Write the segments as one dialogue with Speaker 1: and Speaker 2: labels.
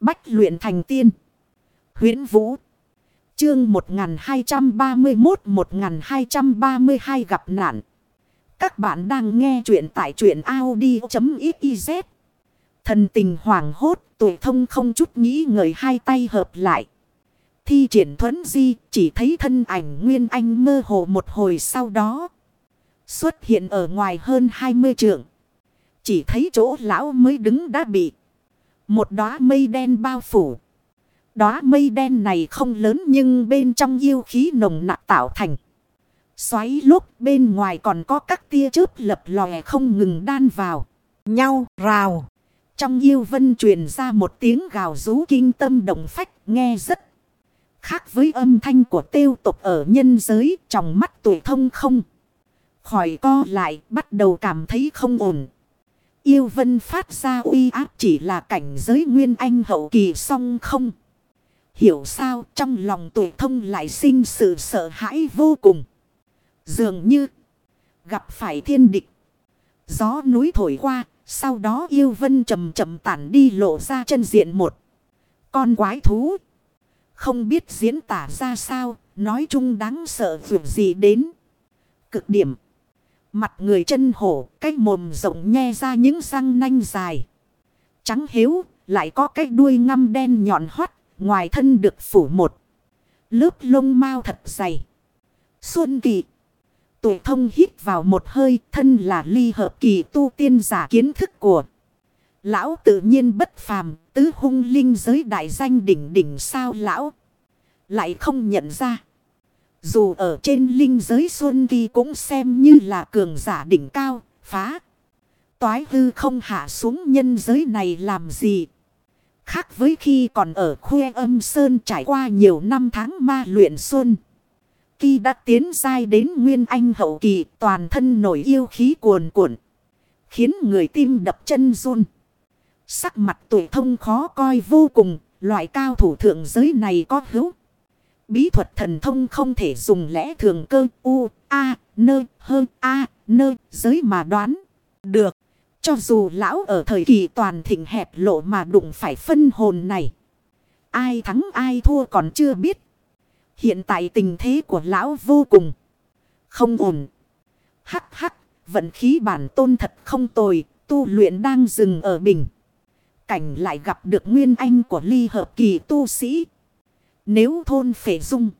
Speaker 1: Bách luyện thành tiên. huyễn Vũ. Chương 1231-1232 gặp nạn. Các bạn đang nghe truyện tại truyện Audi.xyz. Thần tình hoảng hốt, tuổi thông không chút nghĩ ngợi hai tay hợp lại. Thi triển thuấn di, chỉ thấy thân ảnh Nguyên Anh mơ hồ một hồi sau đó. Xuất hiện ở ngoài hơn 20 trượng. Chỉ thấy chỗ lão mới đứng đã bị. Một đóa mây đen bao phủ. Đóa mây đen này không lớn nhưng bên trong yêu khí nồng nặng tạo thành. Xoáy lúc bên ngoài còn có các tia chớp lập lòe không ngừng đan vào. Nhau rào. Trong yêu vân truyền ra một tiếng gào rú kinh tâm động phách nghe rất khác với âm thanh của tiêu tục ở nhân giới trong mắt tuổi thông không. Khỏi co lại bắt đầu cảm thấy không ổn. Yêu vân phát ra uy áp chỉ là cảnh giới nguyên anh hậu kỳ song không. Hiểu sao trong lòng tuổi thông lại sinh sự sợ hãi vô cùng. Dường như gặp phải thiên địch. Gió núi thổi qua, sau đó yêu vân chậm chậm tản đi lộ ra chân diện một. Con quái thú. Không biết diễn tả ra sao, nói chung đáng sợ dù gì đến. Cực điểm. Mặt người chân hổ, cái mồm rộng nhe ra những răng nanh dài. Trắng hiếu, lại có cái đuôi ngăm đen nhọn hoắt, ngoài thân được phủ một. Lớp lông mau thật dày. Xuân kỳ. Tuổi thông hít vào một hơi, thân là ly hợp kỳ tu tiên giả kiến thức của. Lão tự nhiên bất phàm, tứ hung linh giới đại danh đỉnh đỉnh sao lão. Lại không nhận ra. Dù ở trên linh giới Xuân Kỳ cũng xem như là cường giả đỉnh cao, phá. Toái hư không hạ xuống nhân giới này làm gì. Khác với khi còn ở khuê âm sơn trải qua nhiều năm tháng ma luyện xuân. Kỳ đã tiến dai đến nguyên anh hậu kỳ toàn thân nổi yêu khí cuồn cuộn. Khiến người tim đập chân run. Sắc mặt tuổi thông khó coi vô cùng. Loại cao thủ thượng giới này có hữu. Bí thuật thần thông không thể dùng lẽ thường cơ u, a, nơ, hơn a, nơ, giới mà đoán. Được. Cho dù lão ở thời kỳ toàn thịnh hẹp lộ mà đụng phải phân hồn này. Ai thắng ai thua còn chưa biết. Hiện tại tình thế của lão vô cùng. Không ổn. Hắc hắc, vận khí bản tôn thật không tồi, tu luyện đang dừng ở bình. Cảnh lại gặp được nguyên anh của ly hợp kỳ tu sĩ. Nếu thôn phệ dung.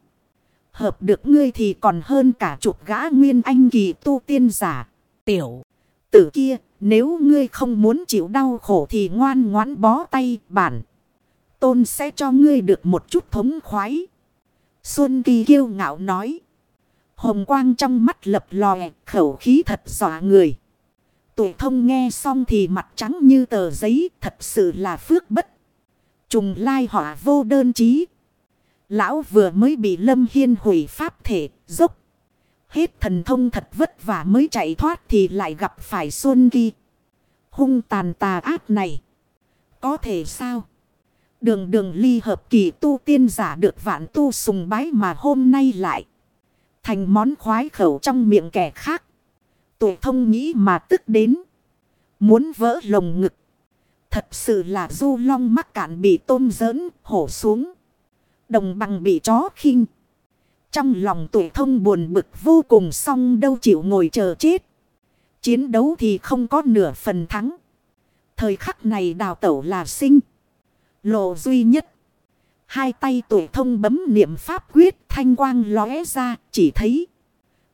Speaker 1: Hợp được ngươi thì còn hơn cả chục gã nguyên anh kỳ tu tiên giả. Tiểu. Tử kia. Nếu ngươi không muốn chịu đau khổ thì ngoan ngoãn bó tay bản. Tôn sẽ cho ngươi được một chút thống khoái. Xuân Kỳ kiêu ngạo nói. Hồng quang trong mắt lập lòe, khẩu khí thật dọa người. Tuổi thông nghe xong thì mặt trắng như tờ giấy, thật sự là phước bất. Trùng lai họa vô đơn chí. Lão vừa mới bị Lâm Hiên hủy pháp thể, dốc. Hết thần thông thật vất vả mới chạy thoát thì lại gặp phải Xuân ghi Hung tàn tà ác này. Có thể sao? Đường đường ly hợp kỳ tu tiên giả được vạn tu sùng bái mà hôm nay lại. Thành món khoái khẩu trong miệng kẻ khác. Tuổi thông nghĩ mà tức đến. Muốn vỡ lồng ngực. Thật sự là du long mắc cạn bị tôm giỡn, hổ xuống. Đồng bằng bị chó khinh. Trong lòng tuổi thông buồn bực vô cùng xong đâu chịu ngồi chờ chết. Chiến đấu thì không có nửa phần thắng. Thời khắc này đào tẩu là sinh. Lộ duy nhất. Hai tay tuổi thông bấm niệm pháp quyết thanh quang lóe ra, chỉ thấy.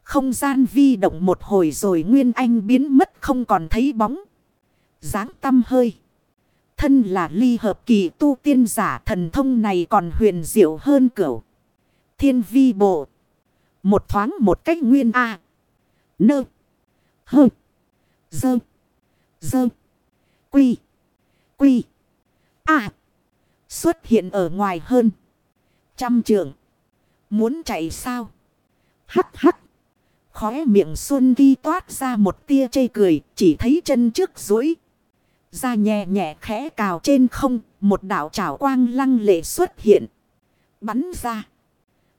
Speaker 1: Không gian vi động một hồi rồi Nguyên Anh biến mất không còn thấy bóng. dáng tâm hơi. Thân là ly hợp kỳ tu tiên giả thần thông này còn huyền diệu hơn cửu. Thiên vi bộ. Một thoáng một cách nguyên A. Nơ. Hơ. Dơ. Dơ. Quy. Quy. A. Xuất hiện ở ngoài hơn. Trăm trường. Muốn chạy sao? Hắc hắc. Khóe miệng Xuân ghi toát ra một tia chây cười. Chỉ thấy chân trước dối. Ra nhẹ nhẹ khẽ cào trên không. Một đảo trảo quang lăng lệ xuất hiện. Bắn ra.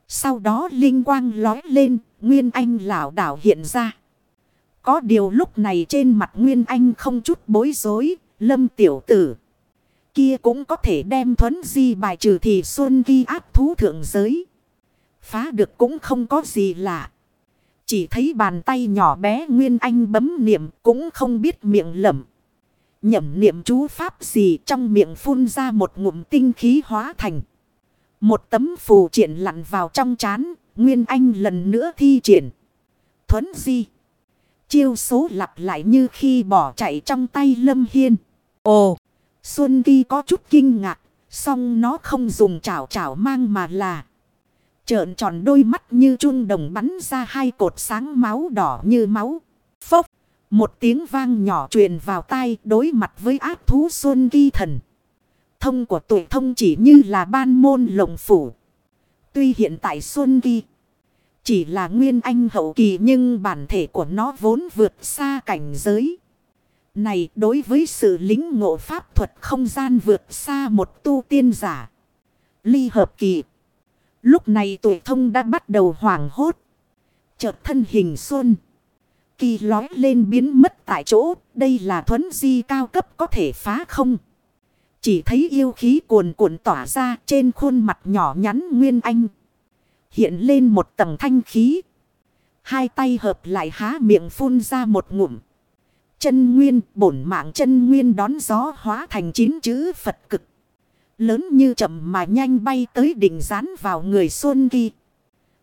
Speaker 1: Sau đó linh quang lói lên. Nguyên anh lão đảo hiện ra. Có điều lúc này trên mặt Nguyên Anh không chút bối rối, lâm tiểu tử. kia cũng có thể đem thuấn di bài trừ thì xuân ghi áp thú thượng giới. Phá được cũng không có gì lạ. Chỉ thấy bàn tay nhỏ bé Nguyên Anh bấm niệm cũng không biết miệng lẩm. Nhẩm niệm chú pháp gì trong miệng phun ra một ngụm tinh khí hóa thành. Một tấm phù triển lặn vào trong chán, Nguyên Anh lần nữa thi triển. Thuấn di. Chiêu số lặp lại như khi bỏ chạy trong tay Lâm Hiên. Ồ, Xuân Ghi có chút kinh ngạc, song nó không dùng chảo chảo mang mà là. Trợn tròn đôi mắt như chun đồng bắn ra hai cột sáng máu đỏ như máu. Phốc, một tiếng vang nhỏ truyền vào tai đối mặt với ác thú Xuân Ghi thần. Thông của tuổi thông chỉ như là ban môn lồng phủ. Tuy hiện tại Xuân Ghi chỉ là nguyên anh hậu kỳ nhưng bản thể của nó vốn vượt xa cảnh giới. Này, đối với sự lính ngộ pháp thuật không gian vượt xa một tu tiên giả. Ly hợp kỳ. Lúc này tuổi thông đã bắt đầu hoảng hốt. Chợt thân hình xuân. Kỳ lói lên biến mất tại chỗ. Đây là thuấn di cao cấp có thể phá không. Chỉ thấy yêu khí cuồn cuộn tỏa ra trên khuôn mặt nhỏ nhắn Nguyên Anh. Hiện lên một tầng thanh khí. Hai tay hợp lại há miệng phun ra một ngụm. Chân nguyên, bổn mạng chân nguyên đón gió hóa thành chín chữ Phật cực. Lớn như chậm mà nhanh bay tới đỉnh rán vào người Xuân Kỳ.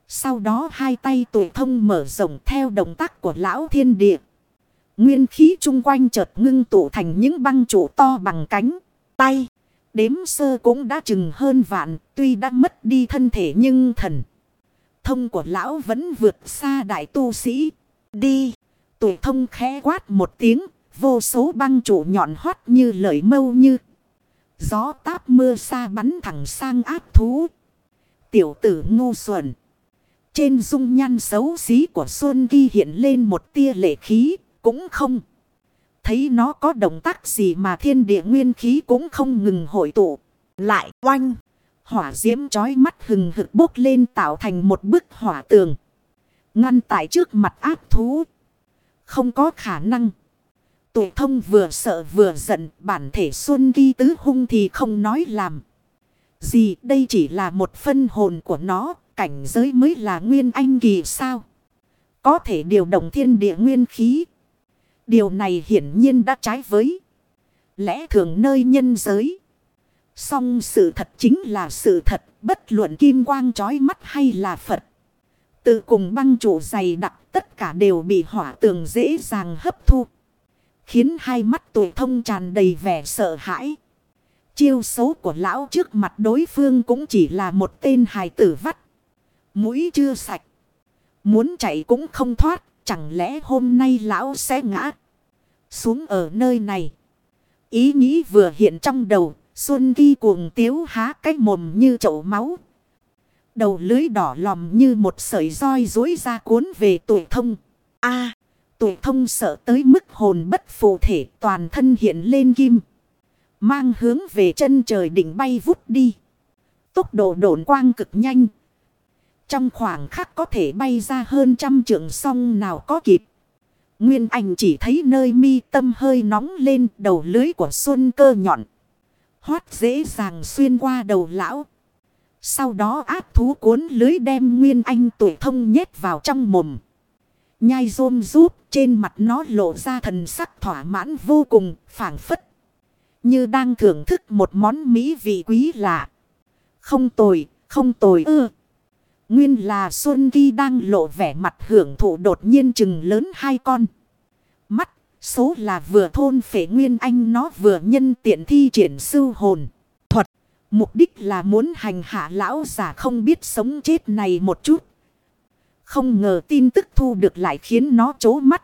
Speaker 1: Sau đó hai tay tuổi thông mở rộng theo động tác của lão thiên địa. Nguyên khí chung quanh chợt ngưng tụ thành những băng trụ to bằng cánh, tay. Đếm sơ cũng đã chừng hơn vạn, tuy đã mất đi thân thể nhưng thần. Thông của lão vẫn vượt xa đại tu sĩ. Đi, tuổi thông khẽ quát một tiếng, vô số băng trụ nhọn hoắt như lời mâu như. Gió táp mưa xa bắn thẳng sang áp thú. Tiểu tử ngu xuẩn. Trên dung nhan xấu xí của Xuân ghi hiện lên một tia lệ khí, cũng không. Thấy nó có động tác gì mà thiên địa nguyên khí cũng không ngừng hội tụ. Lại oanh. Hỏa diễm chói mắt hừng hực bốc lên tạo thành một bức hỏa tường. Ngăn tại trước mặt áp thú. Không có khả năng. Tụ thông vừa sợ vừa giận bản thể xuân ghi tứ hung thì không nói làm. Gì đây chỉ là một phân hồn của nó, cảnh giới mới là nguyên anh kỳ sao? Có thể điều động thiên địa nguyên khí. Điều này hiển nhiên đã trái với lẽ thường nơi nhân giới. Song sự thật chính là sự thật, bất luận kim quang trói mắt hay là Phật. Tự cùng băng trụ dày đặc tất cả đều bị hỏa tường dễ dàng hấp thu. Khiến hai mắt tuổi thông tràn đầy vẻ sợ hãi. Chiêu xấu của lão trước mặt đối phương cũng chỉ là một tên hài tử vắt. Mũi chưa sạch. Muốn chạy cũng không thoát. Chẳng lẽ hôm nay lão sẽ ngã xuống ở nơi này. Ý nghĩ vừa hiện trong đầu. Xuân ghi cuồng tiếu há cái mồm như chậu máu. Đầu lưới đỏ lòm như một sợi roi dối ra cuốn về tuổi thông. a, Tuổi thông sợ tới mức hồn bất phù thể, toàn thân hiện lên kim. Mang hướng về chân trời đỉnh bay vút đi. Tốc độ độn quang cực nhanh. Trong khoảng khắc có thể bay ra hơn trăm trượng song nào có kịp. Nguyên ảnh chỉ thấy nơi mi tâm hơi nóng lên đầu lưới của xuân cơ nhọn. Hoát dễ dàng xuyên qua đầu lão. Sau đó áp thú cuốn lưới đem Nguyên Anh tuổi thông nhét vào trong mồm. Nhai rôm rút trên mặt nó lộ ra thần sắc thỏa mãn vô cùng phảng phất. Như đang thưởng thức một món mỹ vị quý lạ. Không tồi, không tồi ư. Nguyên là Xuân Ghi đang lộ vẻ mặt hưởng thụ đột nhiên chừng lớn hai con. Mắt, số là vừa thôn phệ Nguyên Anh nó vừa nhân tiện thi triển sư hồn. Thuật, mục đích là muốn hành hạ lão giả không biết sống chết này một chút. Không ngờ tin tức thu được lại khiến nó chố mắt.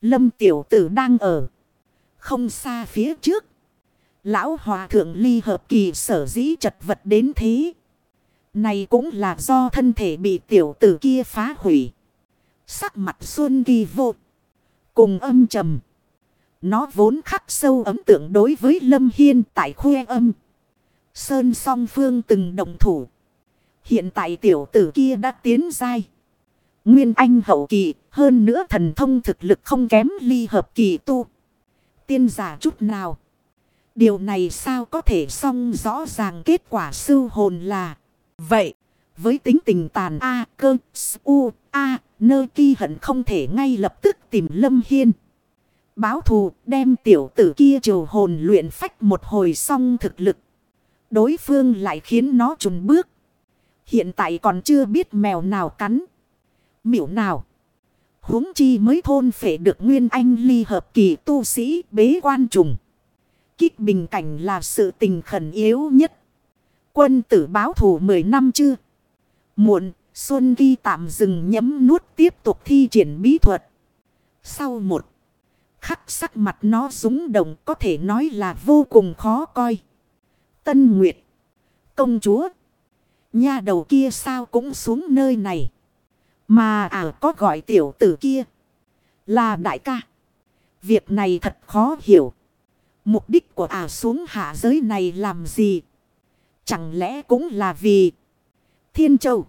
Speaker 1: Lâm tiểu tử đang ở. Không xa phía trước. Lão hòa thượng ly hợp kỳ sở dĩ chật vật đến thế. Này cũng là do thân thể bị tiểu tử kia phá hủy. Sắc mặt xuân kỳ vô. Cùng âm trầm. Nó vốn khắc sâu ấm tượng đối với Lâm Hiên tại khuê âm. Sơn song phương từng đồng thủ. Hiện tại tiểu tử kia đã tiến dai. Nguyên Anh hậu kỳ, hơn nữa thần thông thực lực không kém ly hợp kỳ tu. Tiên giả chút nào. Điều này sao có thể xong rõ ràng kết quả sư hồn là. Vậy, với tính tình tàn A, cơ, u, A, nơ kỳ hận không thể ngay lập tức tìm Lâm Hiên. Báo thù đem tiểu tử kia triều hồn luyện phách một hồi xong thực lực. Đối phương lại khiến nó trùn bước. Hiện tại còn chưa biết mèo nào cắn. Miểu nào. huống chi mới thôn phể được nguyên anh ly hợp kỳ tu sĩ bế quan trùng. Kích bình cảnh là sự tình khẩn yếu nhất. Quân tử báo thù 10 năm chưa? Muộn, Xuân Ghi tạm dừng nhấm nuốt tiếp tục thi triển bí thuật. Sau một khắc sắc mặt nó rúng động có thể nói là vô cùng khó coi. Tân Nguyệt, công chúa, nha đầu kia sao cũng xuống nơi này. Mà à có gọi tiểu tử kia là đại ca. Việc này thật khó hiểu. Mục đích của à xuống hạ giới này làm gì? Chẳng lẽ cũng là vì Thiên Châu.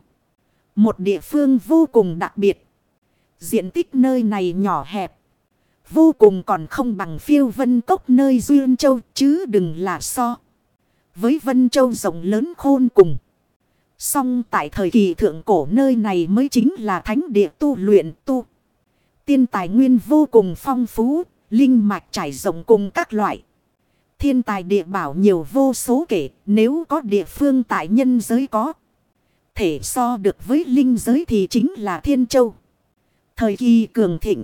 Speaker 1: Một địa phương vô cùng đặc biệt. Diện tích nơi này nhỏ hẹp. Vô cùng còn không bằng phiêu vân cốc nơi Duyên Châu chứ đừng là so. Với Vân Châu rộng lớn khôn cùng. Song tại thời kỳ thượng cổ nơi này mới chính là thánh địa tu luyện tu. Tiên tài nguyên vô cùng phong phú, linh mạch trải rộng cùng các loại. Thiên tài địa bảo nhiều vô số kể, nếu có địa phương tại nhân giới có. Thể so được với linh giới thì chính là Thiên Châu. Thời kỳ cường thịnh.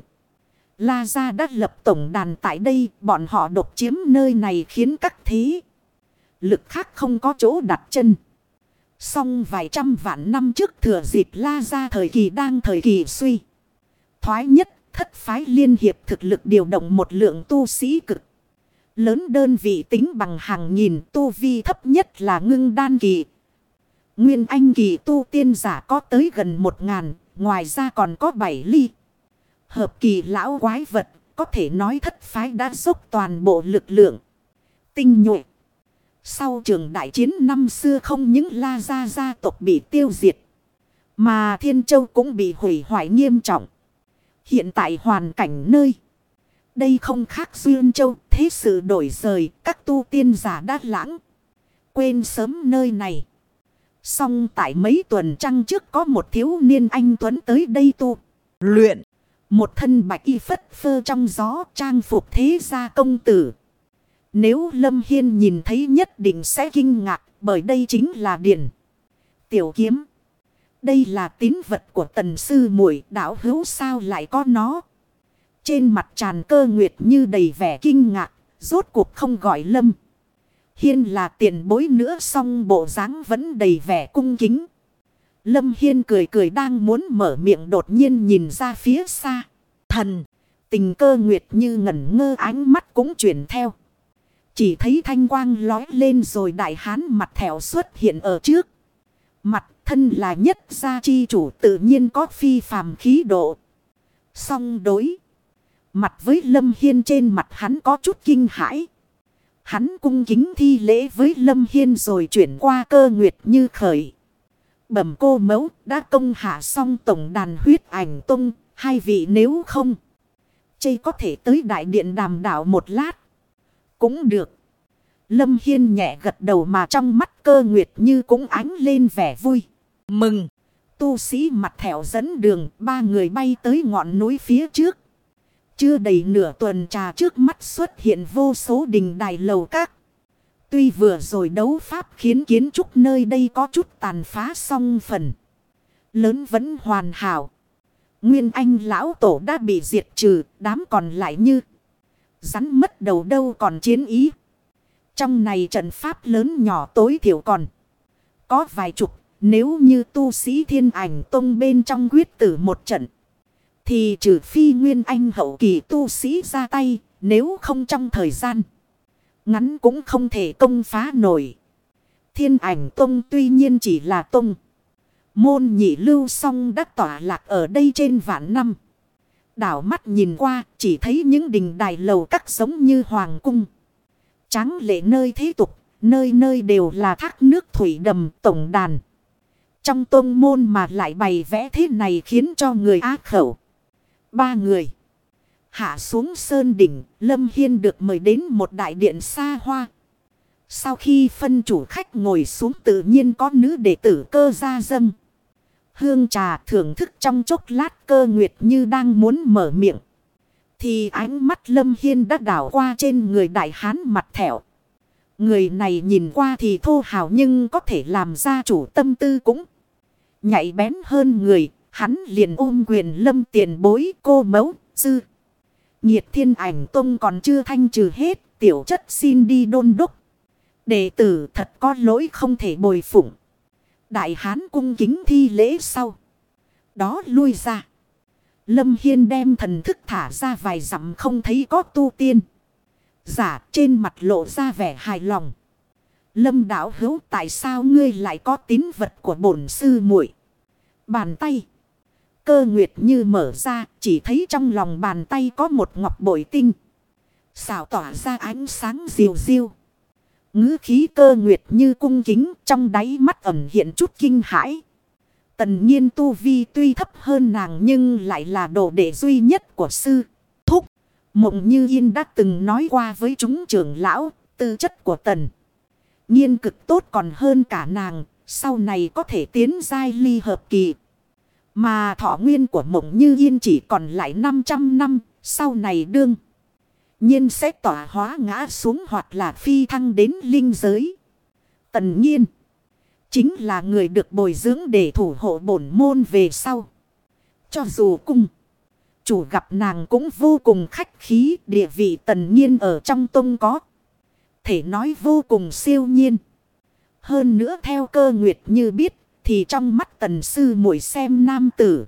Speaker 1: La Gia đã lập tổng đàn tại đây, bọn họ độc chiếm nơi này khiến các thế. Lực khác không có chỗ đặt chân. Song vài trăm vạn năm trước thừa dịp La Gia thời kỳ đang thời kỳ suy. Thoái nhất, thất phái liên hiệp thực lực điều động một lượng tu sĩ cực. Lớn đơn vị tính bằng hàng nghìn tu vi thấp nhất là ngưng đan kỳ. Nguyên anh kỳ tu tiên giả có tới gần một ngàn, ngoài ra còn có bảy ly. Hợp kỳ lão quái vật, có thể nói thất phái đã dốc toàn bộ lực lượng. Tinh nhuệ. Sau trường đại chiến năm xưa không những la gia gia tộc bị tiêu diệt. Mà Thiên Châu cũng bị hủy hoại nghiêm trọng. Hiện tại hoàn cảnh nơi. Đây không khác Duyên Châu. Thế sự đổi rời. Các tu tiên giả đã lãng. Quên sớm nơi này. Xong tại mấy tuần trăng trước có một thiếu niên anh Tuấn tới đây tu. Luyện. Một thân bạch y phất phơ trong gió, trang phục thế gia công tử. Nếu Lâm Hiên nhìn thấy nhất định sẽ kinh ngạc, bởi đây chính là điển. Tiểu kiếm. Đây là tín vật của tần sư muội đảo hữu sao lại có nó. Trên mặt tràn cơ nguyệt như đầy vẻ kinh ngạc, rốt cuộc không gọi Lâm. Hiên là tiền bối nữa song bộ dáng vẫn đầy vẻ cung kính. Lâm Hiên cười cười đang muốn mở miệng đột nhiên nhìn ra phía xa. Thần, tình cơ nguyệt như ngẩn ngơ ánh mắt cũng chuyển theo. Chỉ thấy thanh quang lói lên rồi đại hán mặt thẻo xuất hiện ở trước. Mặt thân là nhất gia chi chủ tự nhiên có phi phàm khí độ. Song đối. Mặt với Lâm Hiên trên mặt hắn có chút kinh hãi. Hắn cung kính thi lễ với Lâm Hiên rồi chuyển qua cơ nguyệt như khởi. Bẩm cô mẫu, đã công hạ xong tổng đàn huyết ảnh tung. Hai vị nếu không. Chây có thể tới đại điện đàm đảo một lát. Cũng được. Lâm Hiên nhẹ gật đầu mà trong mắt cơ nguyệt như cũng ánh lên vẻ vui. Mừng. Tu sĩ mặt thẻo dẫn đường. Ba người bay tới ngọn núi phía trước. Chưa đầy nửa tuần trà trước mắt xuất hiện vô số đình đài lầu các. Tuy vừa rồi đấu pháp khiến kiến trúc nơi đây có chút tàn phá song phần. Lớn vẫn hoàn hảo. Nguyên anh lão tổ đã bị diệt trừ, đám còn lại như rắn mất đầu đâu còn chiến ý. Trong này trận pháp lớn nhỏ tối thiểu còn có vài chục, nếu như tu sĩ thiên ảnh tông bên trong quyết tử một trận. Thì trừ phi nguyên anh hậu kỳ tu sĩ ra tay, nếu không trong thời gian ngắn cũng không thể công phá nổi. Thiên ảnh tông tuy nhiên chỉ là tông. Môn nhị lưu song đã tỏa lạc ở đây trên vạn năm. Đảo mắt nhìn qua chỉ thấy những đình đài lầu các giống như hoàng cung. Tráng lệ nơi thế tục, nơi nơi đều là thác nước thủy đầm tổng đàn. Trong tôn môn mà lại bày vẽ thế này khiến cho người ác khẩu. Ba người. Hạ xuống sơn đỉnh, Lâm Hiên được mời đến một đại điện xa hoa. Sau khi phân chủ khách ngồi xuống tự nhiên có nữ đệ tử cơ ra dâng. Hương trà thưởng thức trong chốc lát cơ nguyệt như đang muốn mở miệng. Thì ánh mắt Lâm Hiên đã đảo qua trên người đại hán mặt thẻo. Người này nhìn qua thì thô hào nhưng có thể làm ra chủ tâm tư cũng nhạy bén hơn người. Hắn liền ôm quyền lâm tiền bối cô mẫu, sư. Nhiệt thiên ảnh tông còn chưa thanh trừ hết, tiểu chất xin đi đôn đúc Đệ tử thật có lỗi không thể bồi phụng. Đại hán cung kính thi lễ sau. Đó lui ra. Lâm Hiên đem thần thức thả ra vài dặm không thấy có tu tiên. Giả trên mặt lộ ra vẻ hài lòng. Lâm đảo hữu tại sao ngươi lại có tín vật của bổn sư muội Bàn tay. Cơ nguyệt như mở ra chỉ thấy trong lòng bàn tay có một ngọc bội tinh. Xảo tỏa ra ánh sáng diều diêu. ngữ khí cơ nguyệt như cung kính trong đáy mắt ẩm hiện chút kinh hãi. Tần nhiên tu vi tuy thấp hơn nàng nhưng lại là đồ đệ duy nhất của sư. Thúc, mộng như yên đã từng nói qua với chúng trưởng lão, tư chất của tần. Nhiên cực tốt còn hơn cả nàng, sau này có thể tiến giai ly hợp kỳ. Mà thọ nguyên của mộng như yên chỉ còn lại 500 năm, sau này đương. Nhiên sẽ tỏa hóa ngã xuống hoặc là phi thăng đến linh giới. Tần nhiên. Chính là người được bồi dưỡng để thủ hộ bổn môn về sau. Cho dù cung. Chủ gặp nàng cũng vô cùng khách khí địa vị tần nhiên ở trong tông có. Thể nói vô cùng siêu nhiên. Hơn nữa theo cơ nguyệt như biết thì trong mắt tần sư muội xem nam tử.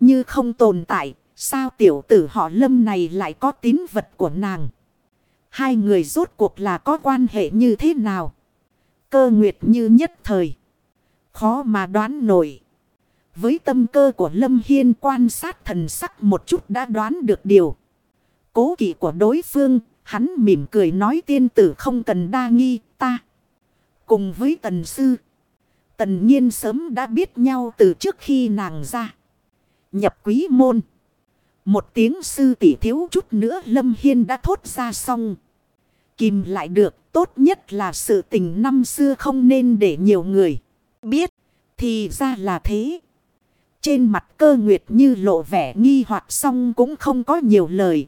Speaker 1: Như không tồn tại. Sao tiểu tử họ lâm này lại có tín vật của nàng. Hai người rốt cuộc là có quan hệ như thế nào. Cơ nguyệt như nhất thời. Khó mà đoán nổi. Với tâm cơ của Lâm Hiên quan sát thần sắc một chút đã đoán được điều. Cố kỵ của đối phương, hắn mỉm cười nói tiên tử không cần đa nghi ta. Cùng với tần sư. Tần nhiên sớm đã biết nhau từ trước khi nàng ra. Nhập quý môn. Một tiếng sư tỷ thiếu chút nữa Lâm Hiên đã thốt ra xong. Kìm lại được, tốt nhất là sự tình năm xưa không nên để nhiều người biết. Thì ra là thế. Trên mặt cơ nguyệt như lộ vẻ nghi hoặc xong cũng không có nhiều lời.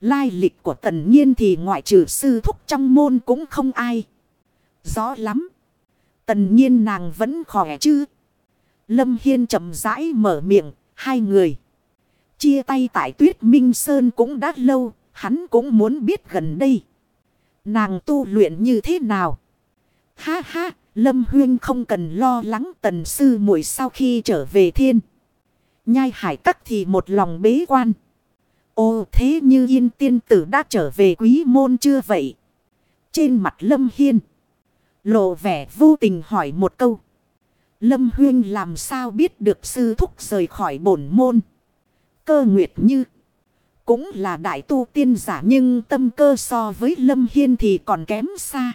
Speaker 1: Lai lịch của tần nhiên thì ngoại trừ sư thúc trong môn cũng không ai. Rõ lắm. Tần nhiên nàng vẫn khỏe chứ. Lâm Hiên chậm rãi mở miệng. Hai người. Chia tay tại tuyết Minh Sơn cũng đã lâu. Hắn cũng muốn biết gần đây. Nàng tu luyện như thế nào? Ha ha, Lâm Huyên không cần lo lắng tần sư muội sau khi trở về thiên. Nhai hải cắt thì một lòng bế quan. Ô thế như yên tiên tử đã trở về quý môn chưa vậy? Trên mặt Lâm Hiên. Lộ vẻ vô tình hỏi một câu. Lâm Huyên làm sao biết được sư thúc rời khỏi bổn môn. Cơ nguyệt như. Cũng là đại tu tiên giả nhưng tâm cơ so với Lâm Hiên thì còn kém xa.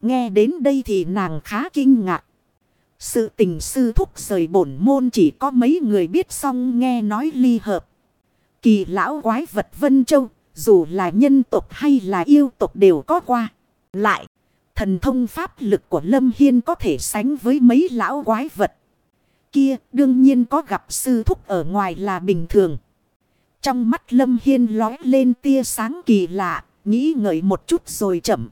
Speaker 1: Nghe đến đây thì nàng khá kinh ngạc. Sự tình sư thúc rời bổn môn chỉ có mấy người biết xong nghe nói ly hợp. Kỳ lão quái vật Vân Châu, dù là nhân tộc hay là yêu tộc đều có qua. Lại, thần thông pháp lực của Lâm Hiên có thể sánh với mấy lão quái vật. Kia đương nhiên có gặp sư thúc ở ngoài là bình thường. Trong mắt Lâm Hiên lói lên tia sáng kỳ lạ, nghĩ ngợi một chút rồi chậm.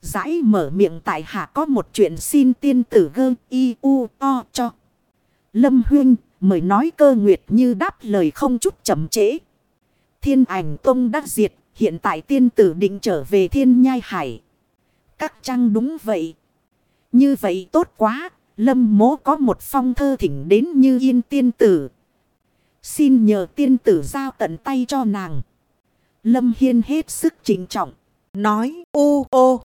Speaker 1: Giải mở miệng tại hạ có một chuyện xin tiên tử gơ y u o cho. Lâm Huyên mời nói cơ nguyệt như đáp lời không chút chậm trễ. Thiên ảnh tông đã diệt, hiện tại tiên tử định trở về thiên nhai hải. Các trang đúng vậy. Như vậy tốt quá, lâm mố có một phong thơ thỉnh đến như yên tiên tử. Xin nhờ tiên tử giao tận tay cho nàng. Lâm Hiên hết sức trình trọng. Nói ô ô.